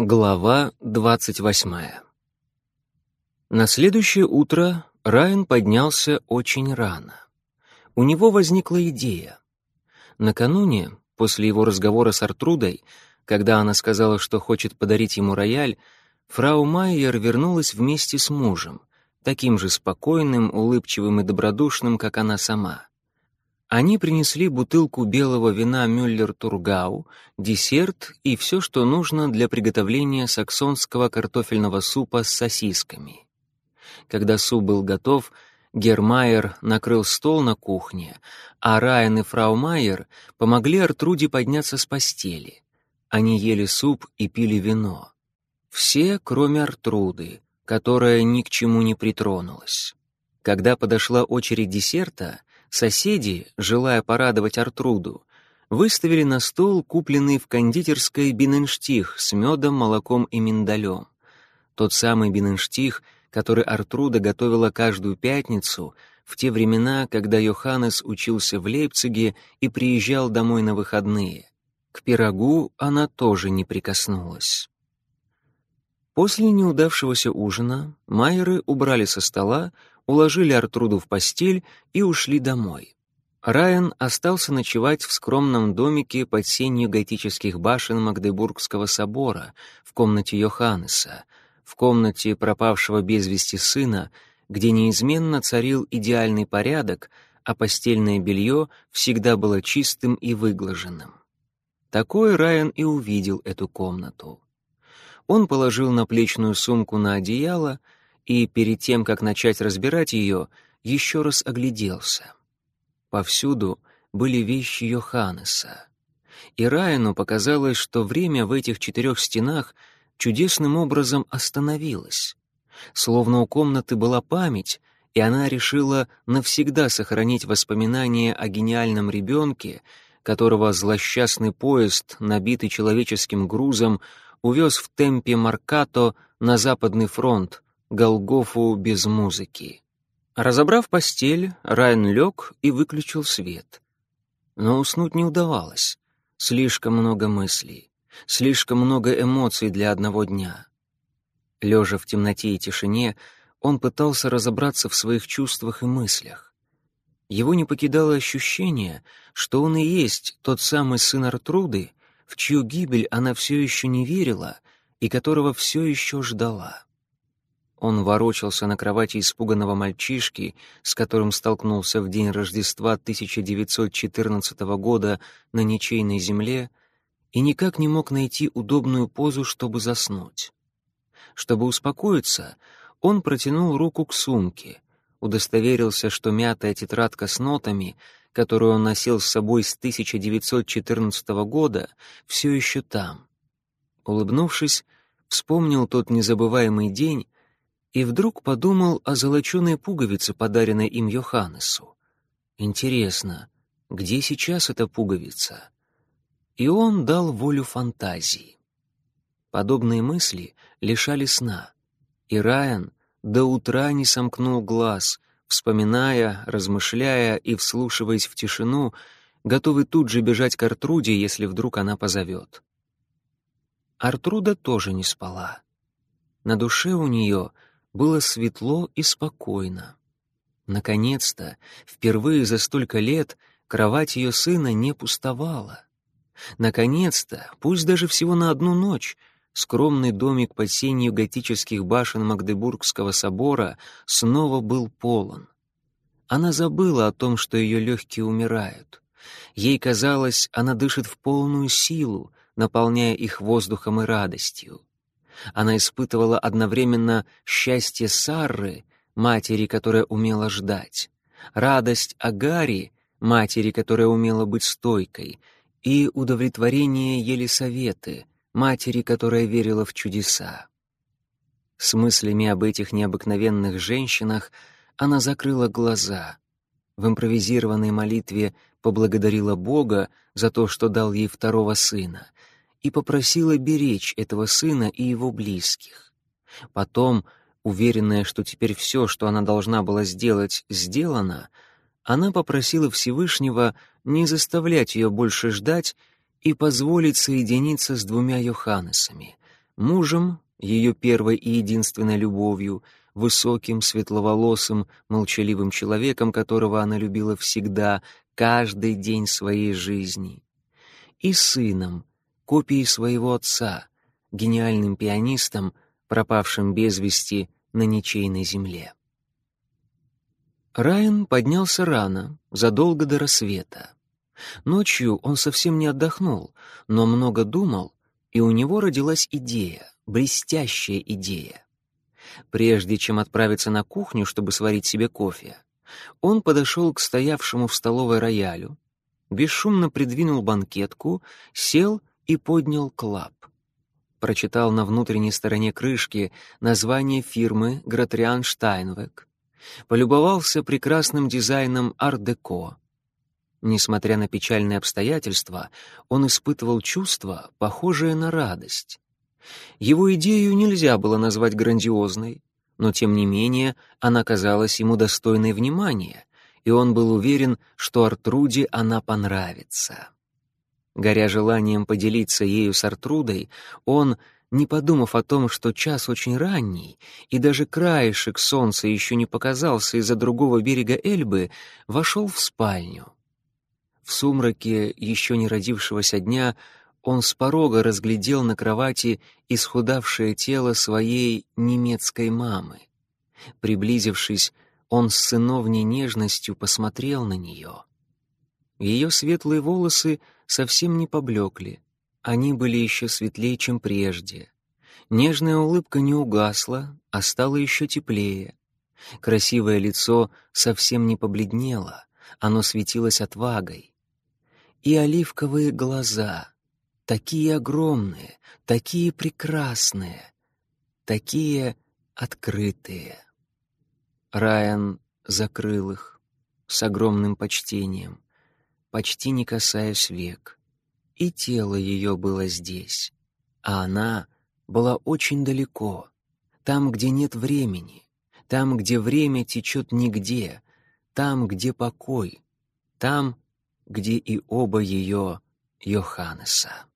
Глава двадцать восьмая На следующее утро Райан поднялся очень рано. У него возникла идея. Накануне, после его разговора с Артрудой, когда она сказала, что хочет подарить ему рояль, фрау Майер вернулась вместе с мужем, таким же спокойным, улыбчивым и добродушным, как она сама. Они принесли бутылку белого вина Мюллер-Тургау, десерт и все, что нужно для приготовления саксонского картофельного супа с сосисками. Когда суп был готов, Гермайер накрыл стол на кухне, а Райан и фрау Майер помогли Артруде подняться с постели. Они ели суп и пили вино. Все, кроме Артруды, которая ни к чему не притронулась. Когда подошла очередь десерта, Соседи, желая порадовать Артруду, выставили на стол купленный в кондитерской биненштих с медом, молоком и миндалем. Тот самый биненштих, который Артруда готовила каждую пятницу в те времена, когда Йоханнес учился в Лейпциге и приезжал домой на выходные. К пирогу она тоже не прикоснулась. После неудавшегося ужина Майеры убрали со стола, уложили Артруду в постель и ушли домой. Райан остался ночевать в скромном домике под сенью готических башен Магдебургского собора, в комнате Йоханнеса, в комнате пропавшего без вести сына, где неизменно царил идеальный порядок, а постельное белье всегда было чистым и выглаженным. Такой Райан и увидел эту комнату. Он положил наплечную сумку на одеяло — и перед тем, как начать разбирать ее, еще раз огляделся. Повсюду были вещи Йоханнеса. И Райану показалось, что время в этих четырех стенах чудесным образом остановилось. Словно у комнаты была память, и она решила навсегда сохранить воспоминания о гениальном ребенке, которого злосчастный поезд, набитый человеческим грузом, увез в темпе Маркато на Западный фронт, Голгофу без музыки. Разобрав постель, Райан лег и выключил свет. Но уснуть не удавалось. Слишком много мыслей, слишком много эмоций для одного дня. Лежа в темноте и тишине, он пытался разобраться в своих чувствах и мыслях. Его не покидало ощущение, что он и есть тот самый сын Артруды, в чью гибель она все еще не верила и которого все еще ждала. Он ворочался на кровати испуганного мальчишки, с которым столкнулся в день Рождества 1914 года на ничейной земле, и никак не мог найти удобную позу, чтобы заснуть. Чтобы успокоиться, он протянул руку к сумке, удостоверился, что мятая тетрадка с нотами, которую он носил с собой с 1914 года, все еще там. Улыбнувшись, вспомнил тот незабываемый день, и вдруг подумал о золоченой пуговице, подаренной им Йоханнесу. Интересно, где сейчас эта пуговица? И он дал волю фантазии. Подобные мысли лишали сна, и Райан до утра не сомкнул глаз, вспоминая, размышляя и вслушиваясь в тишину, готовый тут же бежать к Артруде, если вдруг она позовет. Артруда тоже не спала. На душе у нее — было светло и спокойно. Наконец-то, впервые за столько лет, кровать ее сына не пустовала. Наконец-то, пусть даже всего на одну ночь, скромный домик под сенью готических башен Магдебургского собора снова был полон. Она забыла о том, что ее легкие умирают. Ей казалось, она дышит в полную силу, наполняя их воздухом и радостью. Она испытывала одновременно счастье Сарры, матери, которая умела ждать, радость Агари, матери, которая умела быть стойкой, и удовлетворение Елисаветы, матери, которая верила в чудеса. С мыслями об этих необыкновенных женщинах она закрыла глаза. В импровизированной молитве поблагодарила Бога за то, что дал ей второго сына, и попросила беречь этого сына и его близких. Потом, уверенная, что теперь все, что она должна была сделать, сделано, она попросила Всевышнего не заставлять ее больше ждать и позволить соединиться с двумя Йоханнесами, мужем, ее первой и единственной любовью, высоким, светловолосым, молчаливым человеком, которого она любила всегда, каждый день своей жизни, и сыном, копией своего отца, гениальным пианистом, пропавшим без вести на ничейной земле. Райан поднялся рано, задолго до рассвета. Ночью он совсем не отдохнул, но много думал, и у него родилась идея, блестящая идея. Прежде чем отправиться на кухню, чтобы сварить себе кофе, он подошел к стоявшему в столовой роялю, бесшумно придвинул банкетку, сел и поднял клап. Прочитал на внутренней стороне крышки название фирмы Гратриан Штайнвек. Полюбовался прекрасным дизайном ар-деко. Несмотря на печальные обстоятельства, он испытывал чувство, похожее на радость. Его идею нельзя было назвать грандиозной, но тем не менее она казалась ему достойной внимания, и он был уверен, что Артруде она понравится. Горя желанием поделиться ею с Артрудой, он, не подумав о том, что час очень ранний, и даже краешек солнца еще не показался из-за другого берега Эльбы, вошел в спальню. В сумраке еще не родившегося дня он с порога разглядел на кровати исхудавшее тело своей немецкой мамы. Приблизившись, он с сыновней нежностью посмотрел на нее. Ее светлые волосы совсем не поблекли, они были еще светлее, чем прежде. Нежная улыбка не угасла, а стала еще теплее. Красивое лицо совсем не побледнело, оно светилось отвагой. И оливковые глаза, такие огромные, такие прекрасные, такие открытые. Райан закрыл их с огромным почтением, почти не касаясь век. И тело ее было здесь, а она была очень далеко, там, где нет времени, там, где время течет нигде, там, где покой, там, где и оба ее Йоханнеса.